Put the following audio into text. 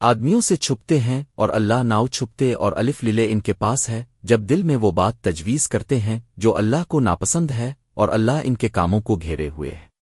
آدمیوں سے چھپتے ہیں اور اللہ ناؤ چھپتے اور الف للے ان کے پاس ہے، جب دل میں وہ بات تجویز کرتے ہیں جو اللہ کو ناپسند ہے اور اللہ ان کے کاموں کو گھیرے ہوئے ہے۔